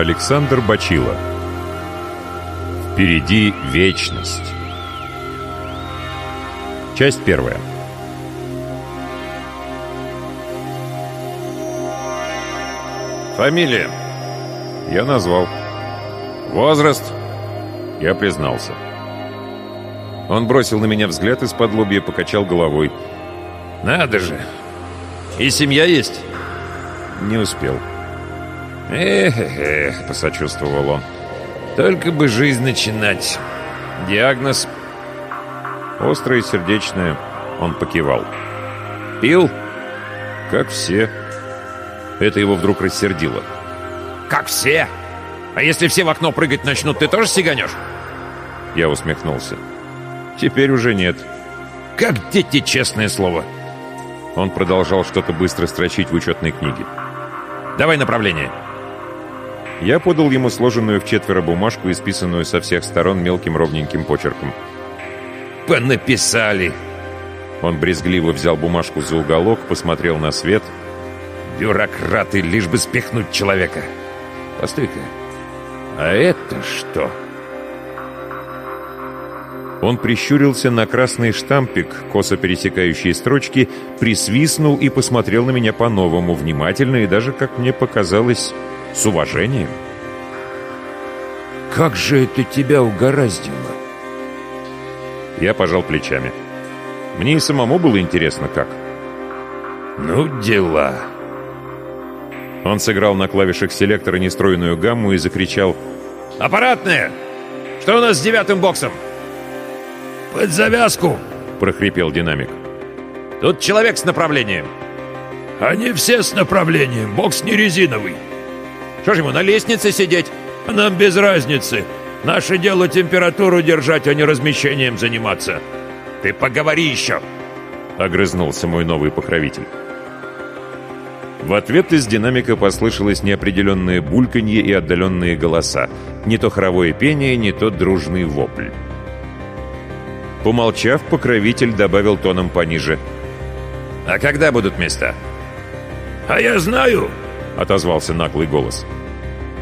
Александр Бачила. Впереди вечность Часть первая. Фамилия? Я назвал. Возраст? Я признался. Он бросил на меня взгляд из-под лобья, покачал головой. «Надо же! И семья есть?» Не успел «Эх-эх-эх», — посочувствовал он. «Только бы жизнь начинать. Диагноз...» Острое сердечное, он покивал. «Пил?» «Как все». Это его вдруг рассердило. «Как все? А если все в окно прыгать начнут, ты тоже сиганешь?» Я усмехнулся. «Теперь уже нет». «Как дети, честное слово!» Он продолжал что-то быстро строчить в учетной книге. «Давай направление!» Я подал ему сложенную в четверо бумажку, исписанную со всех сторон мелким ровненьким почерком. «Понаписали!» Он брезгливо взял бумажку за уголок, посмотрел на свет. «Бюрократы, лишь бы спихнуть человека!» «Постой-ка, а это что?» Он прищурился на красный штампик, косо пересекающий строчки, присвистнул и посмотрел на меня по-новому, внимательно и даже, как мне показалось, с уважением. «Как же это тебя угораздило?» Я пожал плечами. Мне и самому было интересно, как. «Ну, дела!» Он сыграл на клавишах селектора нестроенную гамму и закричал «Аппаратная! Что у нас с девятым боксом?» «Под завязку!» — прохрипел динамик. «Тут человек с направлением!» «Они все с направлением, бокс не резиновый!» Что же ему, на лестнице сидеть? Нам без разницы. Наше дело температуру держать, а не размещением заниматься. Ты поговори еще!» Огрызнулся мой новый покровитель. В ответ из динамика послышалось неопределенное бульканье и отдаленные голоса. Не то хоровое пение, не то дружный вопль. Помолчав, покровитель добавил тоном пониже. «А когда будут места?» «А я знаю!» — отозвался наглый голос.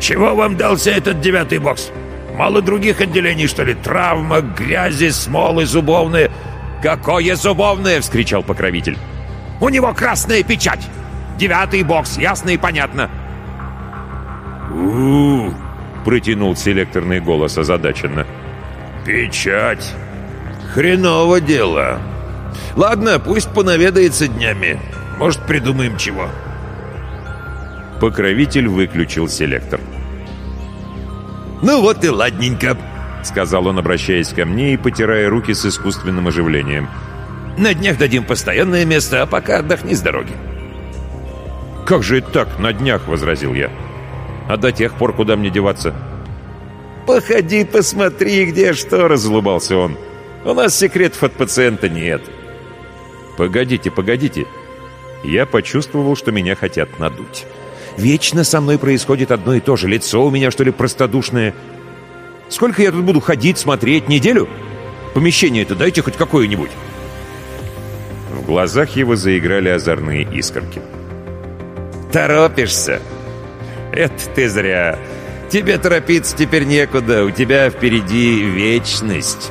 «Чего вам дался этот девятый бокс? Мало других отделений, что ли? Травма, грязи, смолы зубовные...» «Какое зубовное?» — вскричал покровитель. «У него красная печать! Девятый бокс, ясно и понятно!» у, протянул селекторный голос озадаченно. «Печать! Хреново дело! Ладно, пусть понаведается днями. Может, придумаем чего». Покровитель выключил селектор. «Ну вот и ладненько», — сказал он, обращаясь ко мне и потирая руки с искусственным оживлением. «На днях дадим постоянное место, а пока отдохни с дороги». «Как же это так, на днях?» — возразил я. «А до тех пор куда мне деваться?» «Походи, посмотри, где что!» — разулыбался он. «У нас секретов от пациента нет». «Погодите, погодите!» Я почувствовал, что меня хотят надуть. Вечно со мной происходит одно и то же. Лицо у меня, что ли, простодушное. Сколько я тут буду ходить, смотреть? Неделю? Помещение-то дайте хоть какое-нибудь. В глазах его заиграли озорные искорки. Торопишься? Это ты зря. Тебе торопиться теперь некуда. У тебя впереди вечность.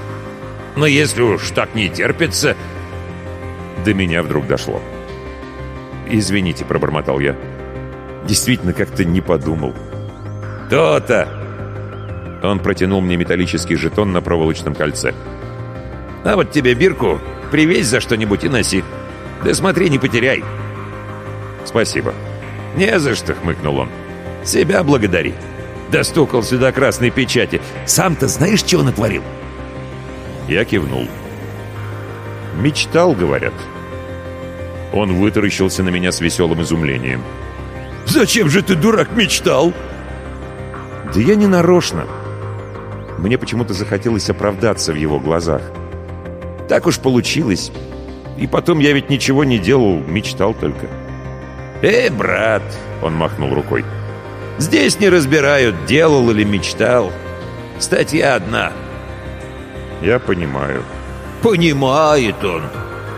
Но если уж так не терпится... До меня вдруг дошло. «Извините», — пробормотал я. Действительно, как-то не подумал. «То-то!» Он протянул мне металлический жетон на проволочном кольце. «А вот тебе бирку, привезь за что-нибудь и носи. Да смотри, не потеряй». «Спасибо». «Не за что», — хмыкнул он. «Себя благодари. Достукал сюда красной печати. Сам-то знаешь, чего натворил?» Я кивнул. «Мечтал, говорят». Он вытаращился на меня с веселым изумлением. Зачем же ты, дурак, мечтал?» «Да я не нарочно». Мне почему-то захотелось оправдаться в его глазах. Так уж получилось. И потом я ведь ничего не делал, мечтал только. «Эй, брат!» — он махнул рукой. «Здесь не разбирают, делал или мечтал. Статья одна». «Я понимаю». «Понимает он.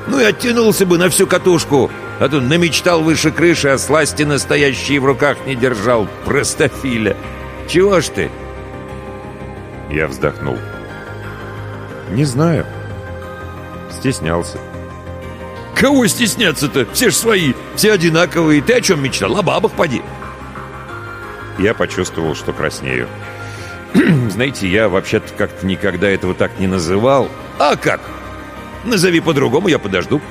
Ну и оттянулся бы на всю катушку. А то намечтал выше крыши, а сласти настоящие в руках не держал. Простофиля. чего ж ты?» Я вздохнул. «Не знаю. Стеснялся». «Кого стесняться-то? Все ж свои, все одинаковые. Ты о чем мечтал? О бабах поди!» Я почувствовал, что краснею. Знаете, я вообще-то как-то никогда этого так не называл. «А как? Назови по-другому, я подожду».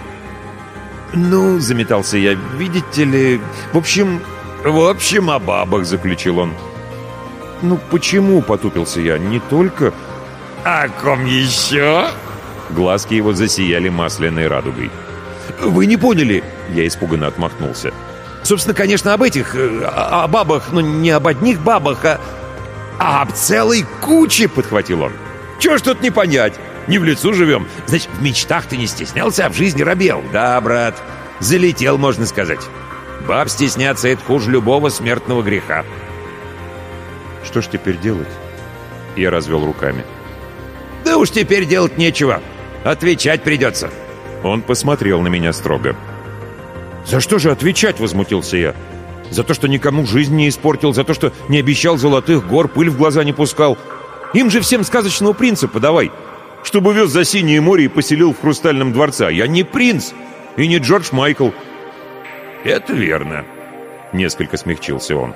«Ну, — заметался я, — видите ли... В общем, в общем, о бабах», — заключил он. «Ну, почему?» — потупился я. «Не только...» «О ком еще?» Глазки его засияли масляной радугой. «Вы не поняли!» — я испуганно отмахнулся. «Собственно, конечно, об этих... Э, о, о бабах, но не об одних бабах, а... а об целой куче!» — подхватил он. «Чего ж тут не понять? Не в лицу живем. Значит, в мечтах ты не стеснялся, а в жизни робел. Да, брат, залетел, можно сказать. Баб стесняться — это хуже любого смертного греха». «Что ж теперь делать?» Я развел руками. «Да уж теперь делать нечего. Отвечать придется». Он посмотрел на меня строго. «За что же отвечать?» — возмутился я. «За то, что никому жизнь не испортил, за то, что не обещал золотых гор, пыль в глаза не пускал. Им же всем сказочного принца подавай, чтобы вез за синее море и поселил в хрустальном дворце. Я не принц и не Джордж Майкл». «Это верно», — несколько смягчился он.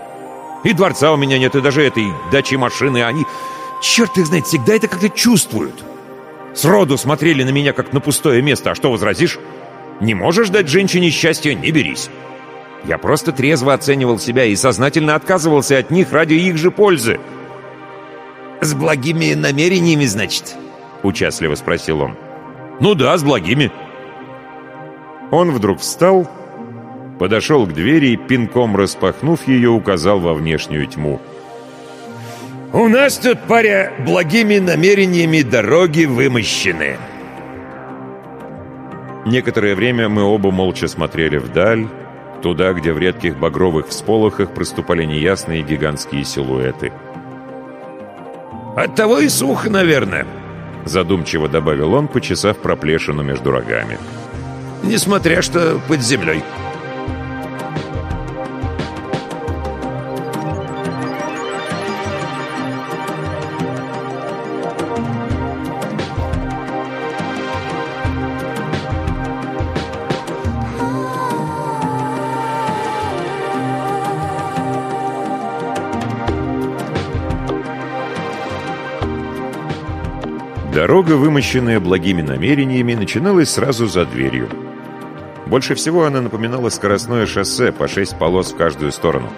«И дворца у меня нет, и даже этой дачи машины, они, черт их знает, всегда это как-то чувствуют». Сроду смотрели на меня, как на пустое место. А что возразишь? Не можешь дать женщине счастье — не берись. Я просто трезво оценивал себя и сознательно отказывался от них ради их же пользы. «С благими намерениями, значит?» — участливо спросил он. «Ну да, с благими». Он вдруг встал, подошел к двери и, пинком распахнув ее, указал во внешнюю тьму — у нас тут, паря, благими намерениями дороги вымощены. Некоторое время мы оба молча смотрели вдаль, туда, где в редких багровых всполохах проступали неясные гигантские силуэты. «Оттого и сухо, наверное», — задумчиво добавил он, почесав проплешину между рогами. «Несмотря что под землей». Дорога, вымощенная благими намерениями, начиналась сразу за дверью. Больше всего она напоминала скоростное шоссе по шесть полос в каждую сторону.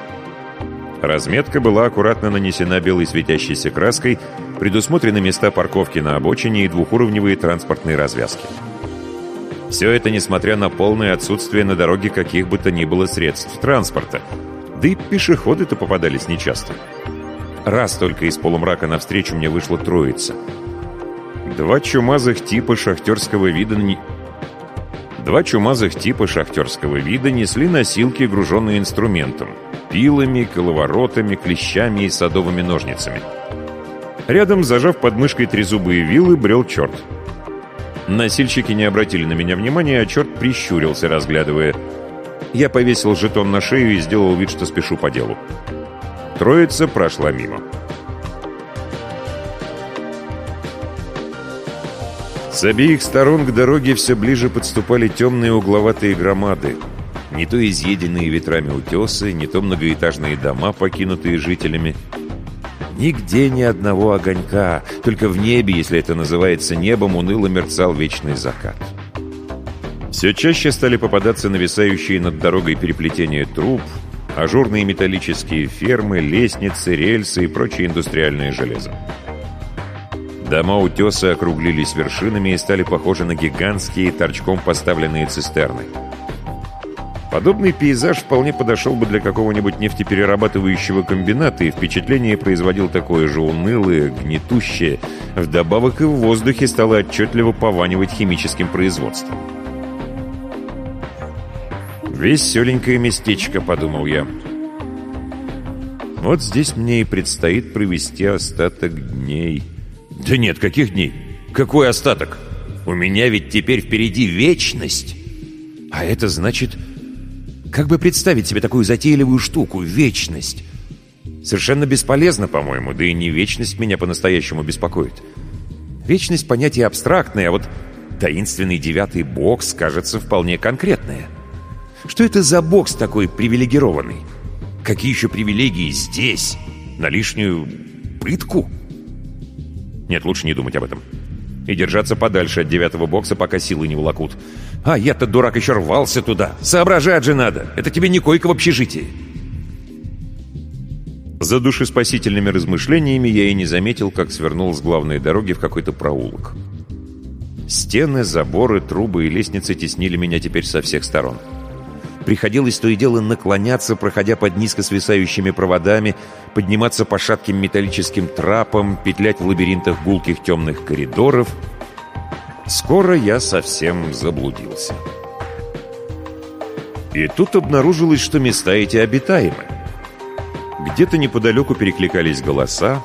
Разметка была аккуратно нанесена белой светящейся краской, предусмотрены места парковки на обочине и двухуровневые транспортные развязки. Все это несмотря на полное отсутствие на дороге каких бы то ни было средств транспорта. Да и пешеходы-то попадались нечасто. Раз только из полумрака навстречу мне вышла троица — Два чумазых типа шахтерского вида не... Два чумазых типа шахтерского вида несли носилки, груженные инструментом. Пилами, коловоротами, клещами и садовыми ножницами. Рядом, зажав под мышкой трезубые вилы, брел черт. Носильщики не обратили на меня внимания, а черт прищурился, разглядывая. Я повесил жетон на шею и сделал вид, что спешу по делу. Троица прошла мимо. С обеих сторон к дороге все ближе подступали темные угловатые громады. Не то изъеденные ветрами утесы, не то многоэтажные дома, покинутые жителями. Нигде ни одного огонька, только в небе, если это называется небом, уныло мерцал вечный закат. Все чаще стали попадаться нависающие над дорогой переплетения труб, ажурные металлические фермы, лестницы, рельсы и прочее индустриальное железо. Дома утеса округлились вершинами и стали похожи на гигантские торчком поставленные цистерны. Подобный пейзаж вполне подошел бы для какого-нибудь нефтеперерабатывающего комбината и впечатление производил такое же унылое, гнетущее. Вдобавок и в воздухе стало отчетливо пованивать химическим производством. «Веселенькое местечко», — подумал я. «Вот здесь мне и предстоит провести остаток дней». Да нет, каких дней? Какой остаток? У меня ведь теперь впереди вечность. А это значит... Как бы представить себе такую затейливую штуку, вечность? Совершенно бесполезно, по-моему, да и не вечность меня по-настоящему беспокоит. Вечность — понятие абстрактное, а вот таинственный девятый бокс кажется вполне конкретное. Что это за бокс такой привилегированный? Какие еще привилегии здесь? На лишнюю пытку? Нет, лучше не думать об этом. И держаться подальше от девятого бокса, пока силы не волокут. А я-то, дурак, еще рвался туда. Соображать же надо. Это тебе не койка в общежитии. За душеспасительными размышлениями я и не заметил, как свернул с главной дороги в какой-то проулок. Стены, заборы, трубы и лестницы теснили меня теперь со всех сторон. Приходилось то и дело наклоняться, проходя под низко свисающими проводами, подниматься по шатким металлическим трапам, петлять в лабиринтах гулких темных коридоров. Скоро я совсем заблудился. И тут обнаружилось, что места эти обитаемы. Где-то неподалеку перекликались голоса,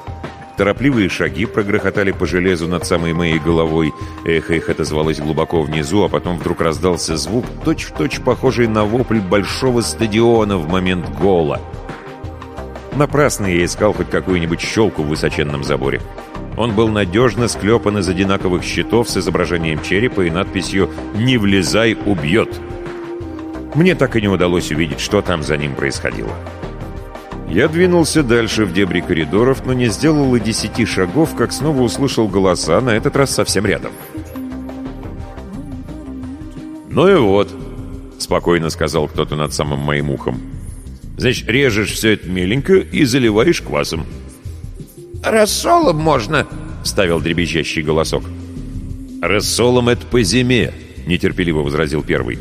торопливые шаги прогрохотали по железу над самой моей головой, эхо их отозвалось глубоко внизу, а потом вдруг раздался звук, точь-в-точь -точь похожий на вопль большого стадиона в момент гола. Напрасно я искал хоть какую-нибудь щелку в высоченном заборе. Он был надежно склепан из одинаковых щитов с изображением черепа и надписью «Не влезай, убьет». Мне так и не удалось увидеть, что там за ним происходило. Я двинулся дальше в дебри коридоров, но не сделал и десяти шагов, как снова услышал голоса, на этот раз совсем рядом. «Ну и вот», — спокойно сказал кто-то над самым моим ухом. «Значит, режешь все это меленько и заливаешь квасом». «Рассолом можно», — вставил дребезжащий голосок. «Рассолом это по зиме», — нетерпеливо возразил первый.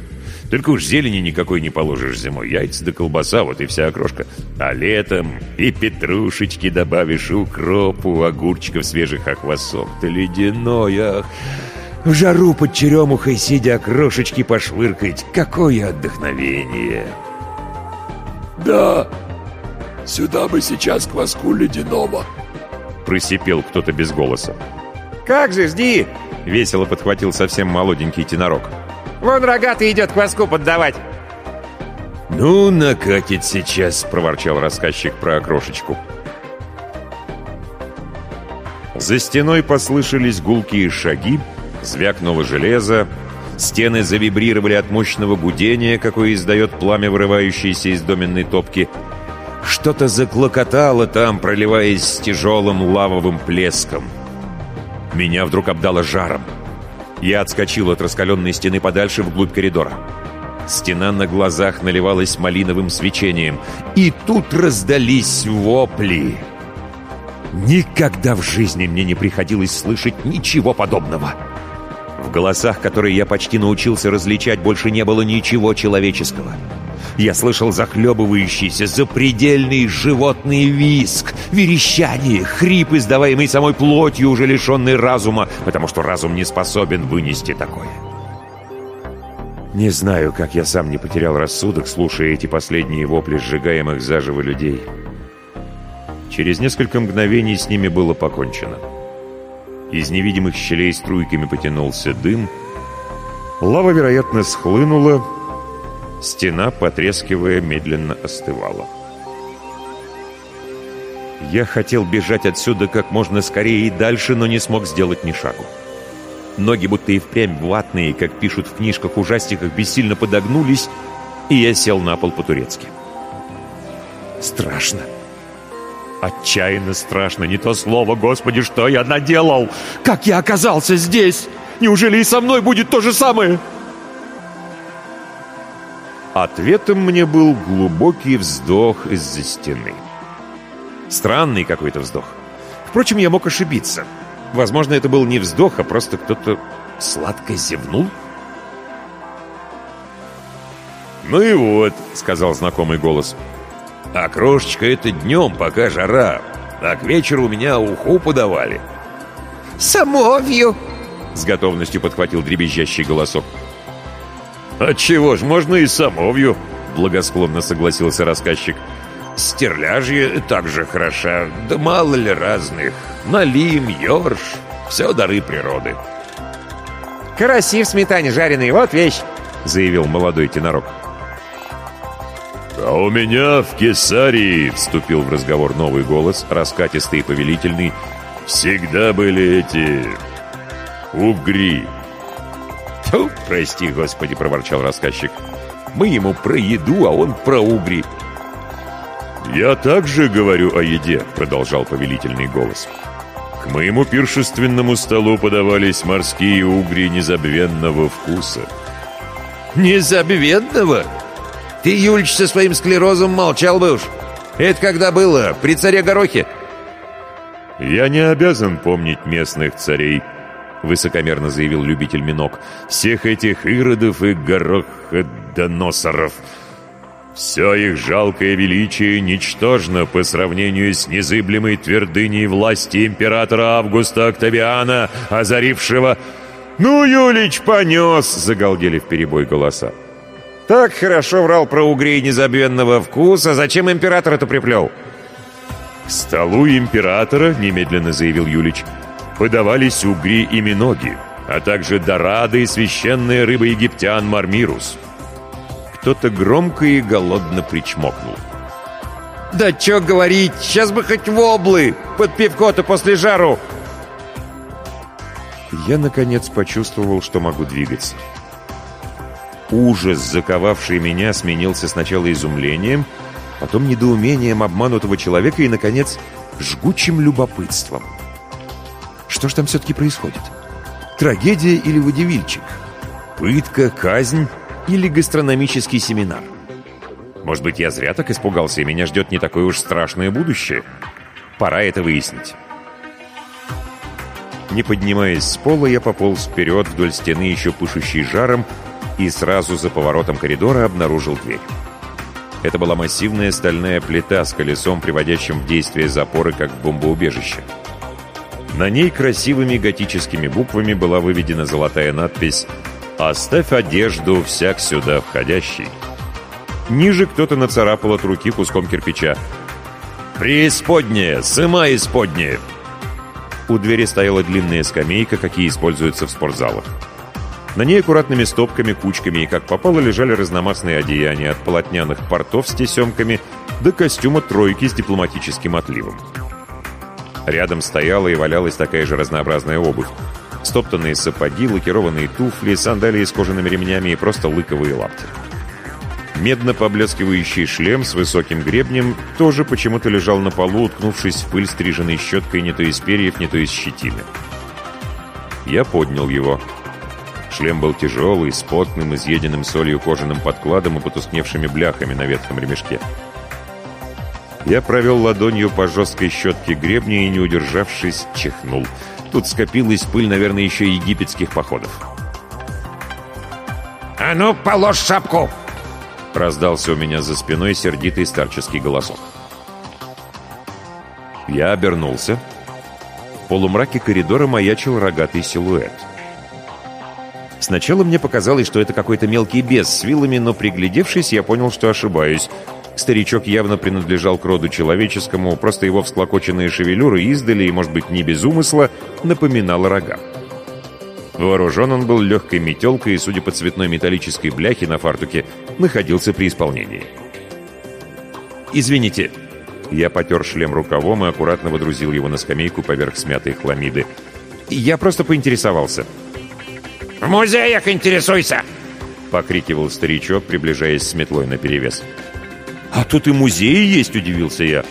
Только уж зелени никакой не положишь зимой. Яйца да колбаса, вот и вся окрошка. А летом и петрушечки добавишь, и укропу, огурчиков свежих, охвасок. Ты ледяной, ах! В жару под черемухой сидя окрошечки пошвыркать. Какое отдохновение! Да, сюда бы сейчас кваску ледяного. Просипел кто-то без голоса. «Как же, жди!» — весело подхватил совсем молоденький тенорок. Вон рогатый идет кваску поддавать. «Ну, накатит сейчас», — проворчал рассказчик про окрошечку. За стеной послышались гулкие шаги, звякнуло железо, стены завибрировали от мощного гудения, какое издает пламя, вырывающееся из доменной топки. Что-то заклокотало там, проливаясь с тяжелым лавовым плеском. Меня вдруг обдало жаром. Я отскочил от раскаленной стены подальше вглубь коридора. Стена на глазах наливалась малиновым свечением. И тут раздались вопли. Никогда в жизни мне не приходилось слышать ничего подобного. В голосах, которые я почти научился различать, больше не было ничего человеческого. Я слышал захлебывающийся, запредельный животный виск, верещание, хрип, издаваемый самой плотью, уже лишенный разума, потому что разум не способен вынести такое. Не знаю, как я сам не потерял рассудок, слушая эти последние вопли сжигаемых заживо людей. Через несколько мгновений с ними было покончено. Из невидимых щелей струйками потянулся дым. Лава, вероятно, схлынула, Стена, потрескивая, медленно остывала. Я хотел бежать отсюда как можно скорее и дальше, но не смог сделать ни шагу. Ноги будто и впрямь ватные, как пишут в книжках-ужастиках, бессильно подогнулись, и я сел на пол по-турецки. Страшно. Отчаянно страшно, не то слово, Господи, что я наделал! Как я оказался здесь? Неужели и со мной будет то же самое?» Ответом мне был глубокий вздох из-за стены. Странный какой-то вздох. Впрочем, я мог ошибиться. Возможно, это был не вздох, а просто кто-то сладко зевнул. «Ну и вот», — сказал знакомый голос. «А крошечка это днем, пока жара, а к вечеру у меня уху подавали». «Самовью!» — с готовностью подхватил дребезжащий голосок. «Отчего ж, можно и самовью», — благосклонно согласился рассказчик. «Стерляжье также хороша, да мало ли разных. Налим, ёрш, все дары природы». «Караси в сметане жареные, вот вещь», — заявил молодой тенорок. «А у меня в Кесарии», — вступил в разговор новый голос, раскатистый и повелительный, «всегда были эти... угри». «Тьфу, прости, Господи!» — проворчал рассказчик. «Мы ему про еду, а он про угри». «Я также говорю о еде», — продолжал повелительный голос. «К моему пиршественному столу подавались морские угри незабвенного вкуса». «Незабвенного? Ты, Юльч, со своим склерозом молчал бы уж. Это когда было? При царе Горохе?» «Я не обязан помнить местных царей», — высокомерно заявил любитель минок. «Всех этих иродов и гороходоносоров. Все их жалкое величие ничтожно по сравнению с незыблемой твердыней власти императора Августа Октавиана, озарившего...» «Ну, Юлич, понес!» — загалдели перебой голоса. «Так хорошо врал про угрей незабвенного вкуса. Зачем император это приплел?» «К столу императора», — немедленно заявил Юлич, — подавались угри и миноги, а также дорады и священная рыба египтян Мармирус. Кто-то громко и голодно причмокнул. «Да чё говорить, сейчас бы хоть воблы, под пивко-то после жару!» Я, наконец, почувствовал, что могу двигаться. Ужас, заковавший меня, сменился сначала изумлением, потом недоумением обманутого человека и, наконец, жгучим любопытством. Что же там все-таки происходит? Трагедия или водевильчик? Пытка, казнь или гастрономический семинар? Может быть, я зря так испугался, и меня ждет не такое уж страшное будущее? Пора это выяснить. Не поднимаясь с пола, я пополз вперед вдоль стены, еще пышущей жаром, и сразу за поворотом коридора обнаружил дверь. Это была массивная стальная плита с колесом, приводящим в действие запоры, как в бомбоубежище. На ней красивыми готическими буквами была выведена золотая надпись «Оставь одежду всяк сюда входящий». Ниже кто-то нацарапал от руки куском кирпича «Преисподняя! Сыма исподняя!» У двери стояла длинная скамейка, какие используются в спортзалах. На ней аккуратными стопками, кучками и как попало лежали разномастные одеяния от полотняных портов с тесемками до костюма тройки с дипломатическим отливом. Рядом стояла и валялась такая же разнообразная обувь. Стоптанные сапоги, лакированные туфли, сандалии с кожаными ремнями и просто лыковые лапти. Медно поблескивающий шлем с высоким гребнем тоже почему-то лежал на полу, уткнувшись в пыль стриженной щеткой не то из перьев, не то из щетины. Я поднял его. Шлем был тяжелый, с потным, изъеденным солью кожаным подкладом и потускневшими бляхами на ветхом ремешке. Я провел ладонью по жесткой щетке гребня и, не удержавшись, чихнул. Тут скопилась пыль, наверное, еще египетских походов. «А ну, положь шапку!» Раздался у меня за спиной сердитый старческий голосок. Я обернулся. В полумраке коридора маячил рогатый силуэт. Сначала мне показалось, что это какой-то мелкий бес с вилами, но приглядевшись, я понял, что ошибаюсь. Старичок явно принадлежал к роду человеческому, просто его всклокоченные шевелюры издали и, может быть, не без умысла, напоминала рога. Вооружен он был легкой метелкой и, судя по цветной металлической бляхе на фартуке, находился при исполнении. «Извините». Я потер шлем рукавом и аккуратно водрузил его на скамейку поверх смятой хламиды. «Я просто поинтересовался». «В музеях интересуйся!» — покрикивал старичок, приближаясь с метлой наперевес. «Я «А тут и музеи есть», — удивился я.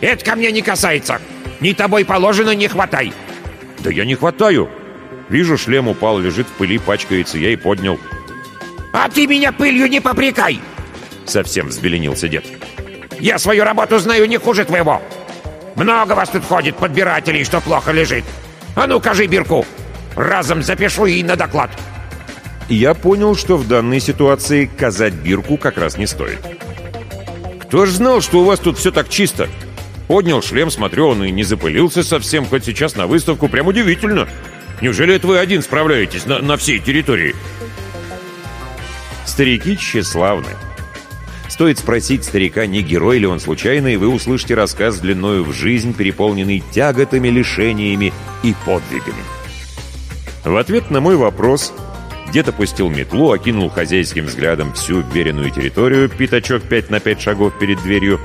«Это ко мне не касается. Ни тобой положено, не хватай». «Да я не хватаю. Вижу, шлем упал, лежит в пыли, пачкается, я и поднял». «А ты меня пылью не попрекай!» Совсем взбеленился дед. «Я свою работу знаю не хуже твоего. Много вас тут ходит, подбирателей, что плохо лежит. А ну, кажи бирку. Разом запишу и на доклад». Я понял, что в данной ситуации казать бирку как раз не стоит. Кто ж знал, что у вас тут все так чисто? Поднял шлем, смотрю, он и не запылился совсем, хоть сейчас на выставку. Прям удивительно. Неужели это вы один справляетесь на, на всей территории? Старики тщеславны. Стоит спросить старика, не герой ли он случайно, и вы услышите рассказ длиною в жизнь, переполненный тяготами, лишениями и подвигами. В ответ на мой вопрос Дед опустил метлу, окинул хозяйским взглядом всю веренную территорию, пятачок 5 на 5 шагов перед дверью,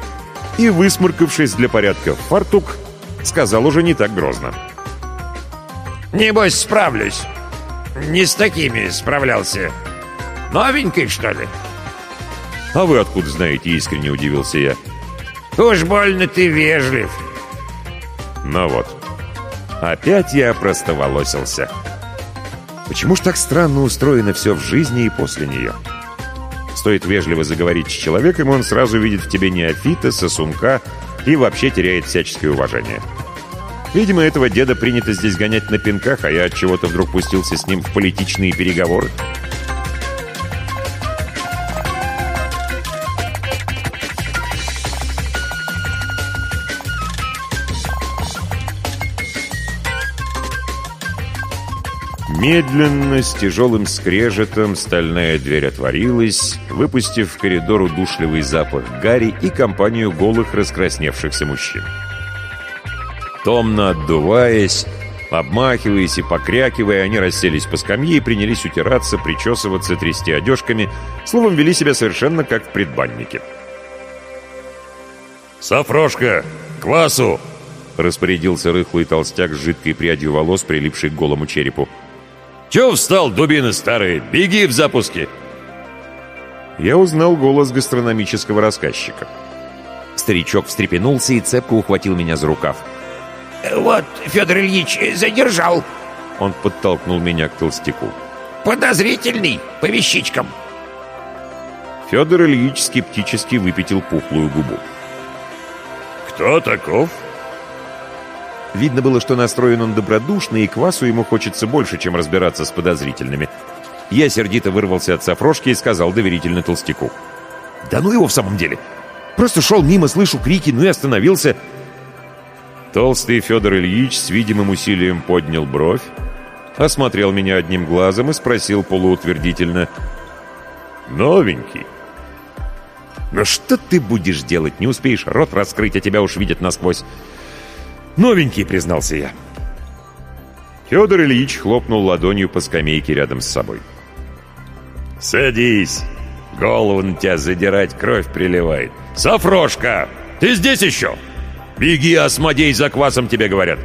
и, высморкавшись для порядка в фартук, сказал уже не так грозно. «Небось, справлюсь. Не с такими справлялся. Новенькой, что ли?» «А вы откуда знаете?» — искренне удивился я. «Уж больно ты вежлив». Ну вот. Опять я простоволосился. Почему ж так странно устроено все в жизни и после нее? Стоит вежливо заговорить с человеком, он сразу видит в тебе неофита, сосунка и вообще теряет всяческое уважение. Видимо, этого деда принято здесь гонять на пинках, а я от чего-то вдруг пустился с ним в политичные переговоры. Медленно, с тяжелым скрежетом, стальная дверь отворилась, выпустив в коридор удушливый запах гари и компанию голых раскрасневшихся мужчин. Томно отдуваясь, обмахиваясь и покрякивая, они расселись по скамье и принялись утираться, причесываться, трясти одежками, словом, вели себя совершенно как в предбаннике. «Сафрошка! Квасу!» — распорядился рыхлый толстяк с жидкой прядью волос, прилипшей к голому черепу. «Чего встал, дубина старая? Беги в запуске!» Я узнал голос гастрономического рассказчика. Старичок встрепенулся и цепко ухватил меня за рукав. «Вот, Федор Ильич, задержал!» Он подтолкнул меня к толстяку. «Подозрительный, по вещичкам!» Федор Ильич скептически выпятил пухлую губу. «Кто таков?» Видно было, что настроен он добродушно, и квасу ему хочется больше, чем разбираться с подозрительными. Я сердито вырвался от сафрошки и сказал доверительно толстяку. «Да ну его в самом деле! Просто шел мимо, слышу крики, ну и остановился!» Толстый Федор Ильич с видимым усилием поднял бровь, осмотрел меня одним глазом и спросил полуутвердительно. «Новенький?» «Ну что ты будешь делать? Не успеешь рот раскрыть, а тебя уж видят насквозь!» «Новенький», — признался я. Федор Ильич хлопнул ладонью по скамейке рядом с собой. «Садись! Голову на тебя задирать, кровь приливает. Сафрошка, ты здесь еще? Беги, осмодей, за квасом тебе говорят!»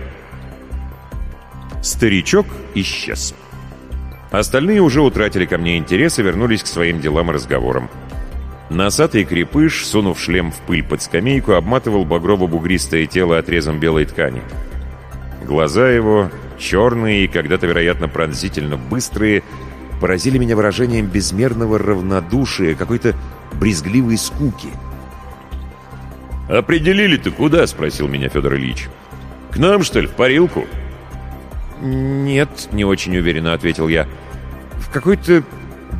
Старичок исчез. Остальные уже утратили ко мне интерес и вернулись к своим делам и разговорам. Носатый крепыш, сунув шлем в пыль под скамейку, обматывал багрово-бугристое тело отрезом белой ткани. Глаза его, черные и когда-то, вероятно, пронзительно быстрые, поразили меня выражением безмерного равнодушия, какой-то брезгливой скуки. «Определили ты куда?» — спросил меня Федор Ильич. «К нам, что ли, в парилку?» «Нет», — не очень уверенно ответил я. «В какой-то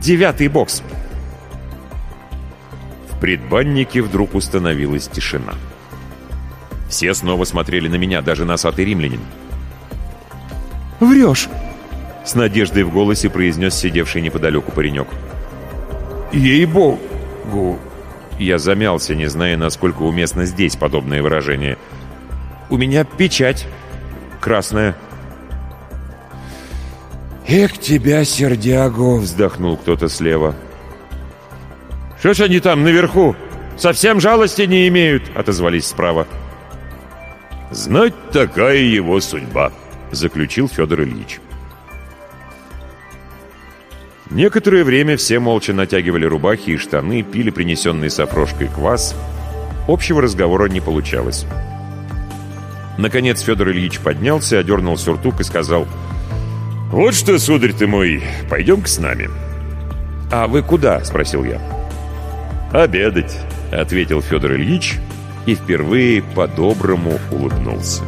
девятый бокс» предбаннике вдруг установилась тишина. Все снова смотрели на меня, даже носатый римлянин. «Врешь!» — с надеждой в голосе произнес сидевший неподалеку паренек. «Ей-богу!» Я замялся, не зная, насколько уместно здесь подобное выражение. «У меня печать. Красная». «Эх тебя, сердягу!» — вздохнул кто-то слева. «Что ж они там наверху? Совсем жалости не имеют!» — отозвались справа. «Знать такая его судьба», — заключил Федор Ильич. Некоторое время все молча натягивали рубахи и штаны, пили принесенный сапрошкой квас. Общего разговора не получалось. Наконец Федор Ильич поднялся, одернул сюртук и сказал «Вот что, сударь ты мой, пойдем-ка с нами». «А вы куда?» — спросил я. «Обедать», — ответил Федор Ильич и впервые по-доброму улыбнулся.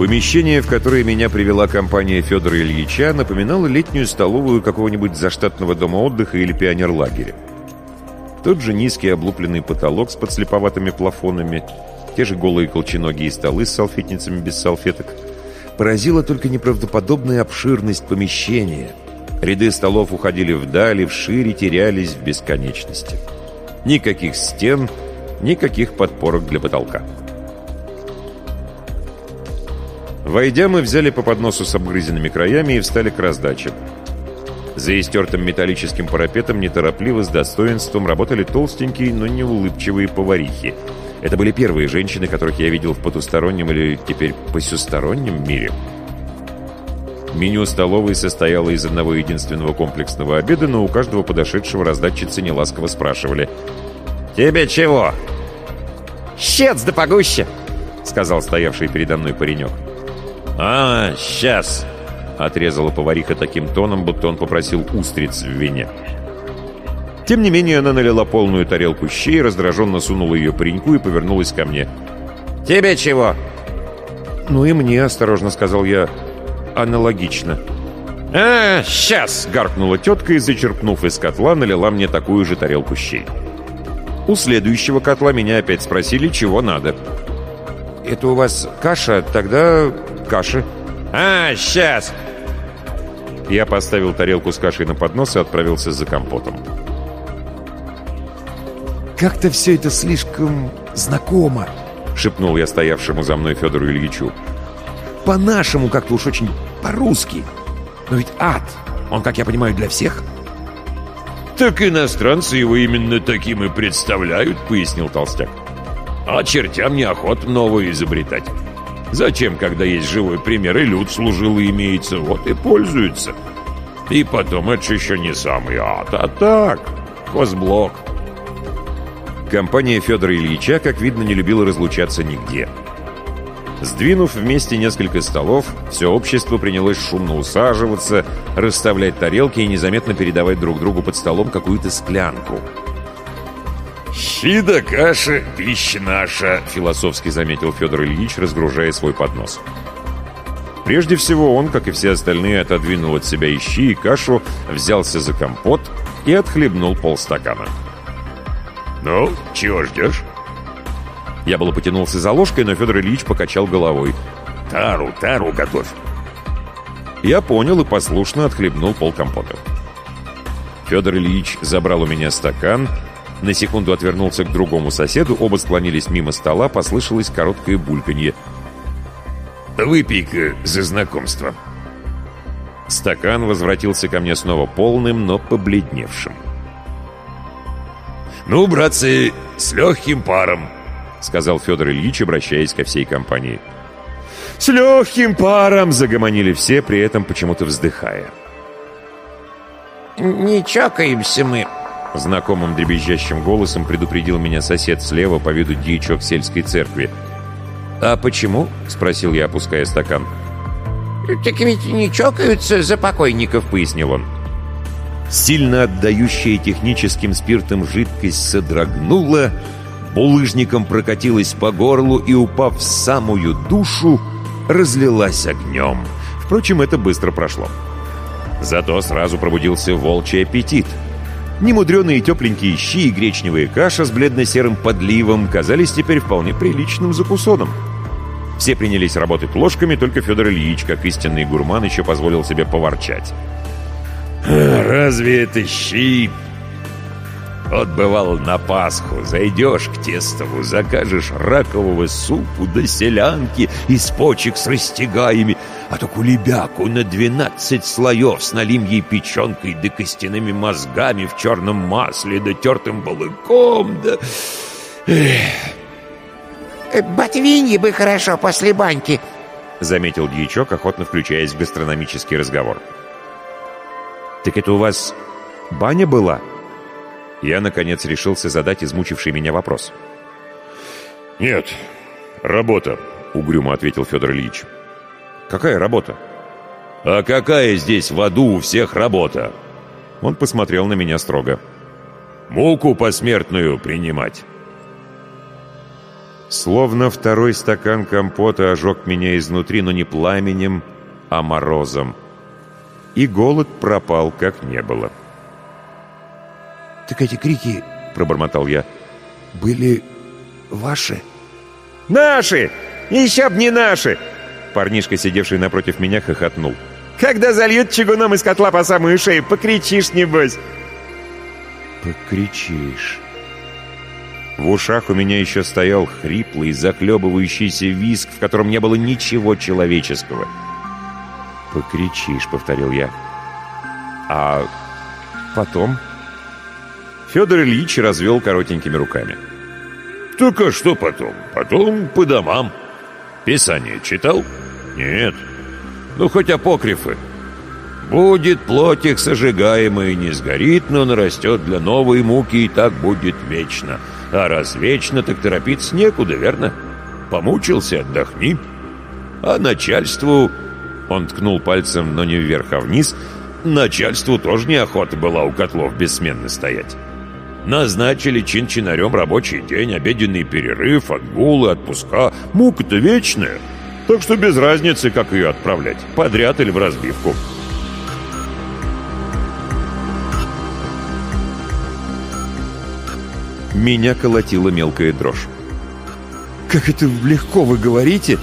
Помещение, в которое меня привела компания Федора Ильича, напоминало летнюю столовую какого-нибудь заштатного дома отдыха или пионерлагеря. Тот же низкий облупленный потолок с подслеповатыми плафонами, те же голые колченогие столы с салфетницами без салфеток. Поразила только неправдоподобная обширность помещения. Ряды столов уходили вдали, вширь и терялись в бесконечности. Никаких стен, никаких подпорок для потолка. Войдя, мы взяли по подносу с обгрызенными краями и встали к раздаче. За истертым металлическим парапетом неторопливо, с достоинством работали толстенькие, но не улыбчивые поварихи. Это были первые женщины, которых я видел в потустороннем или теперь посюстороннем мире. Меню столовой состояло из одного единственного комплексного обеда, но у каждого подошедшего раздатчицы неласково спрашивали «Тебе чего?» «Щец да погуще!» — сказал стоявший передо мной паренек. «А, сейчас!» — отрезала повариха таким тоном, будто он попросил устриц в вине. Тем не менее, она налила полную тарелку щей, раздраженно сунула ее пареньку и повернулась ко мне. «Тебе чего?» «Ну и мне», — осторожно сказал я, — «аналогично». «А, сейчас!» — гаркнула тетка и, зачерпнув из котла, налила мне такую же тарелку щей. У следующего котла меня опять спросили, чего надо. «Это у вас каша? Тогда каши». «А, сейчас!» Я поставил тарелку с кашей на поднос и отправился за компотом. «Как-то все это слишком знакомо», — шепнул я стоявшему за мной Федору Ильичу. «По-нашему как-то уж очень по-русски. Но ведь ад, он, как я понимаю, для всех». «Так иностранцы его именно таким и представляют», — пояснил Толстяк. «А чертям неохота новое изобретать. Зачем, когда есть живой пример, и люд служил и имеется, вот и пользуются. И потом, это же еще не самый ад, а так, хозблок». Компания Федора Ильича, как видно, не любила разлучаться нигде. Сдвинув вместе несколько столов, все общество принялось шумно усаживаться, расставлять тарелки и незаметно передавать друг другу под столом какую-то склянку. «Щи да каша, пища наша», — философски заметил Федор Ильич, разгружая свой поднос. Прежде всего он, как и все остальные, отодвинул от себя и щи, и кашу, взялся за компот и отхлебнул полстакана. «Ну, чего ждешь?» Я было потянулся за ложкой, но Федор Ильич покачал головой. «Тару, тару готовь!» Я понял и послушно отхлебнул полкомпота. Федор Ильич забрал у меня стакан, на секунду отвернулся к другому соседу, оба склонились мимо стола, послышалось короткое бульканье. «Выпей-ка за знакомство!» Стакан возвратился ко мне снова полным, но побледневшим. «Ну, братцы, с легким паром!» — сказал Федор Ильич, обращаясь ко всей компании. «С легким паром!» — загомонили все, при этом почему-то вздыхая. «Не чокаемся мы!» Знакомым дребезжащим голосом предупредил меня сосед слева по виду дьячок сельской церкви. «А почему?» — спросил я, опуская стакан. «Так ведь не чокаются за покойников», — пояснил он. Сильно отдающая техническим спиртом жидкость содрогнула, булыжником прокатилась по горлу и, упав в самую душу, разлилась огнем. Впрочем, это быстро прошло. Зато сразу пробудился волчий аппетит. Немудреные тепленькие щи и гречневая каша с бледно-серым подливом казались теперь вполне приличным закусоном. Все принялись работать ложками, только Федор Ильич, как истинный гурман, еще позволил себе поворчать. «Разве это щи?» Вот бывало на Пасху, зайдешь к тестову, закажешь ракового супу до селянки из почек с растягаями, а то кулебяку на двенадцать слоев с налимьей печенкой да костяными мозгами в черном масле да тертым балыком, да... Эх. «Ботвиньи бы хорошо после баньки», — заметил дьячок, охотно включаясь в гастрономический разговор. «Так это у вас баня была?» Я, наконец, решился задать измучивший меня вопрос. «Нет, работа», — угрюмо ответил Федор Ильич. «Какая работа?» «А какая здесь в аду у всех работа?» Он посмотрел на меня строго. «Муку посмертную принимать». Словно второй стакан компота ожег меня изнутри, но не пламенем, а морозом. И голод пропал, как не было. «Так эти крики — пробормотал я. «Были ваши?» «Наши! Еще б не наши!» Парнишка, сидевший напротив меня, хохотнул. «Когда зальют чугуном из котла по самую шею, покричишь, небось!» «Покричишь...» В ушах у меня еще стоял хриплый, захлебывающийся виск, в котором не было ничего человеческого. «Покричишь», — повторил я. «А потом?» Федор Ильич развел коротенькими руками. «Так а что потом? Потом по домам. Писание читал? Нет. Ну, хоть апокрифы. Будет плоть их сожигаемая, не сгорит, но нарастет для новой муки, и так будет вечно. А раз вечно, так торопиться некуда, верно? Помучился, отдохни. А начальству... Он ткнул пальцем, но не вверх, а вниз. Начальству тоже неохота была у котлов бессменно стоять. Назначили чин-чинарем рабочий день, обеденный перерыв, отгулы, отпуска. Мука-то вечная. Так что без разницы, как ее отправлять. Подряд или в разбивку. Меня колотила мелкая дрожь. «Как это легко вы говорите!»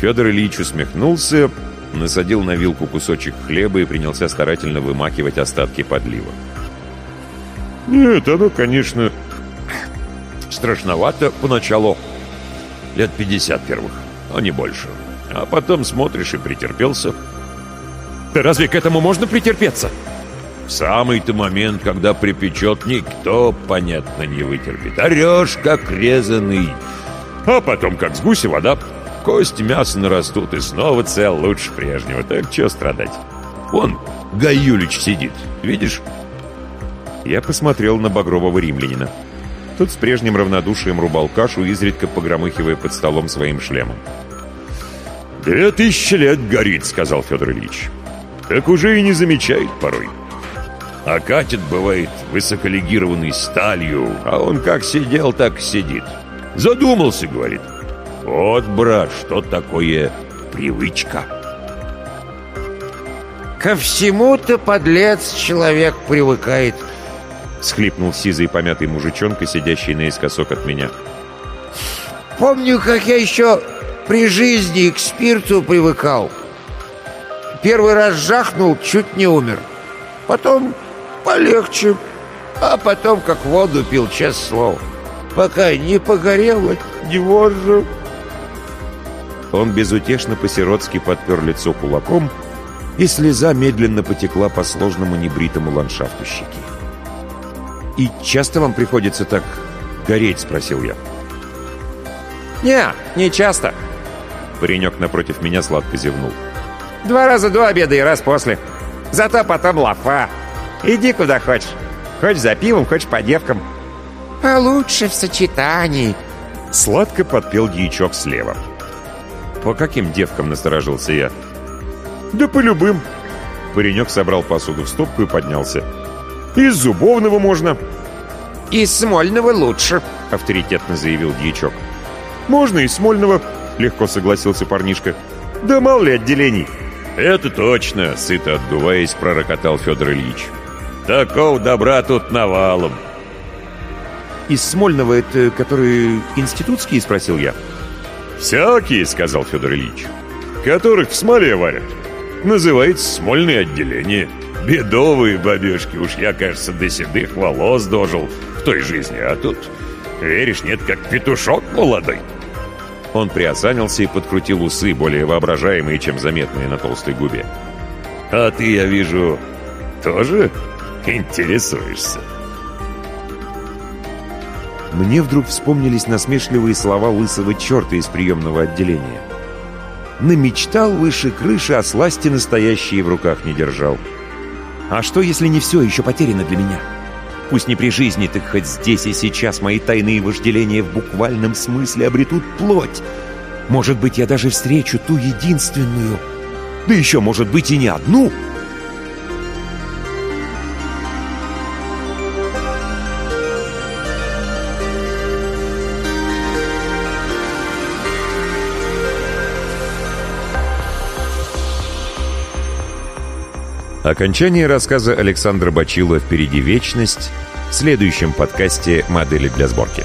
Федор Ильич усмехнулся, насадил на вилку кусочек хлеба и принялся старательно вымакивать остатки подлива. Нет, оно, конечно, страшновато поначалу. Лет пятьдесят первых, а не больше. А потом смотришь и претерпелся. Да разве к этому можно претерпеться? В самый-то момент, когда припечет, никто, понятно, не вытерпит. Орешь, как резанный. А потом, как с гуся вода, кости мяса нарастут, и снова цел лучше прежнего. Так что страдать? Вон, Гаюлич сидит, видишь? Я посмотрел на багрового римлянина. Тот с прежним равнодушием рубал кашу, изредка погромыхивая под столом своим шлемом. «Две тысячи лет горит», — сказал Федор Ильич. «Так уже и не замечает порой. А катит, бывает, высоколегированный сталью, а он как сидел, так сидит. Задумался, говорит. Вот, брат, что такое привычка». «Ко всему-то, подлец, человек привыкает», — схлипнул сизый помятый мужичонка, сидящий наискосок от меня. «Помню, как я еще при жизни к спирту привыкал. Первый раз жахнул, чуть не умер. Потом полегче, а потом как воду пил, честное слово. Пока не погорел, не вожу». Он безутешно по-сиротски подпер лицо кулаком, и слеза медленно потекла по сложному небритому ландшафту щеки. «И часто вам приходится так гореть?» — спросил я. «Не, не часто». Паренек напротив меня сладко зевнул. «Два раза до обеда и раз после. Зато потом лафа. Иди куда хочешь. Хочешь за пивом, хочешь по девкам». «А лучше в сочетании». Сладко подпел дьячок слева. «По каким девкам?» — насторожился я. «Да по любым». Паренек собрал посуду в стопку и поднялся. «Из зубовного можно». «Из смольного лучше», — авторитетно заявил дьячок. «Можно из смольного», — легко согласился парнишка. «Да мало ли отделений». «Это точно», — сыто отдуваясь, пророкотал Федор Ильич. «Такого добра тут навалом». «Из Смольного это который институтский?» — спросил я. «Всякие», — сказал Федор Ильич. «Которых в смоле варят. Называется смольное отделение. Бедовые бабешки, уж я, кажется, до седых волос дожил в той жизни, а тут, веришь, нет, как петушок молодой». Он приосанился и подкрутил усы, более воображаемые, чем заметные на толстой губе. «А ты, я вижу, тоже интересуешься?» Мне вдруг вспомнились насмешливые слова лысого черта из приемного отделения. Намечтал выше крыши, а сласти настоящие в руках не держал. А что, если не все еще потеряно для меня? Пусть не при жизни, так хоть здесь и сейчас мои тайные вожделения в буквальном смысле обретут плоть. Может быть, я даже встречу ту единственную. Да еще, может быть, и не одну. Окончание рассказа Александра Бачила «Впереди вечность» в следующем подкасте «Модели для сборки».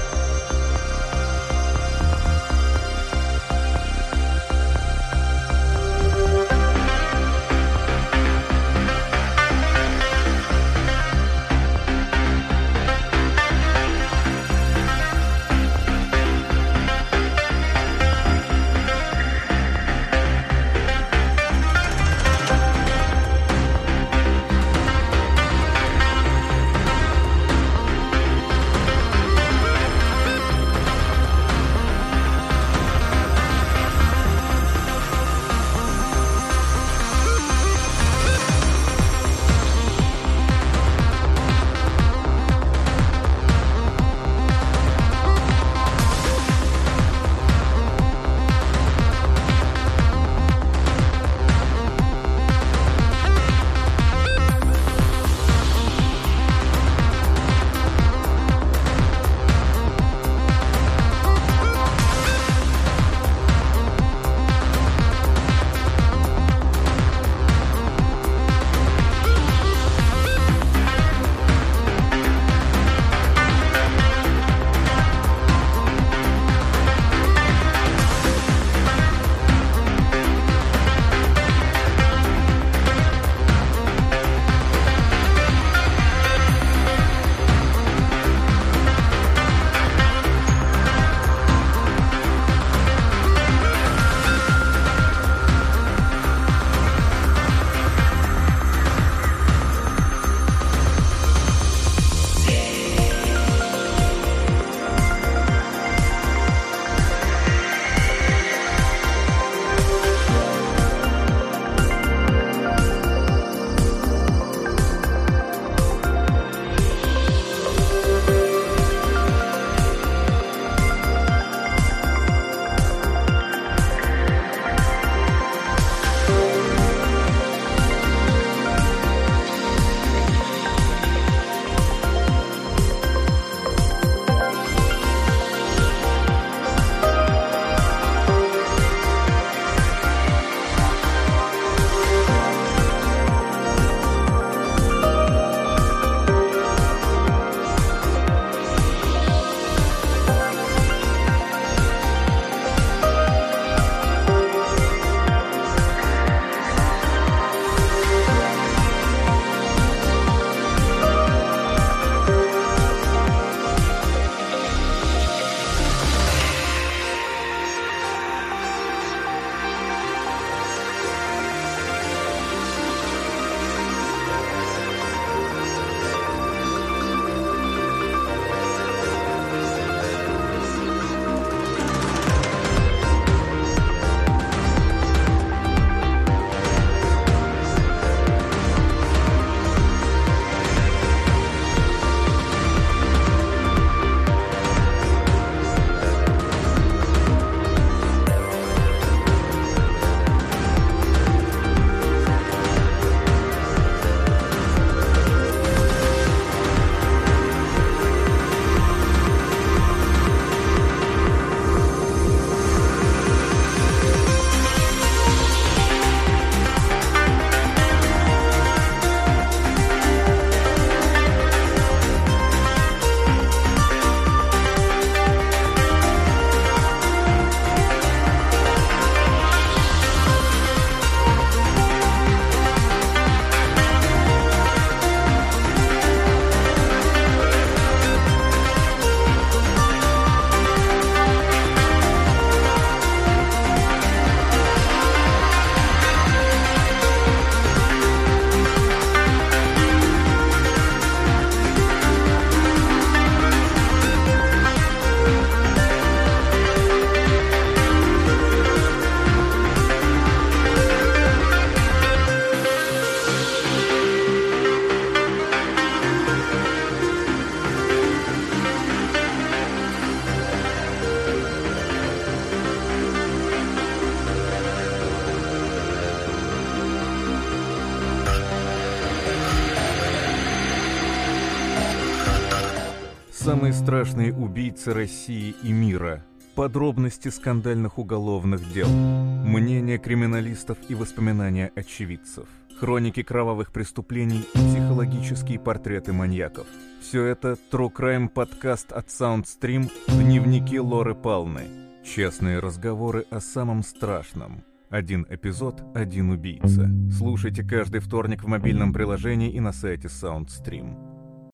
Страшные убийцы России и мира. подробности скандальных уголовных дел, мнения криминалистов и воспоминания очевидцев, хроники кровавых преступлений и психологические портреты маньяков. Все это True Crime подкаст от Soundstream «Дневники Лоры Палны». Честные разговоры о самом страшном. Один эпизод, один убийца. Слушайте каждый вторник в мобильном приложении и на сайте Soundstream.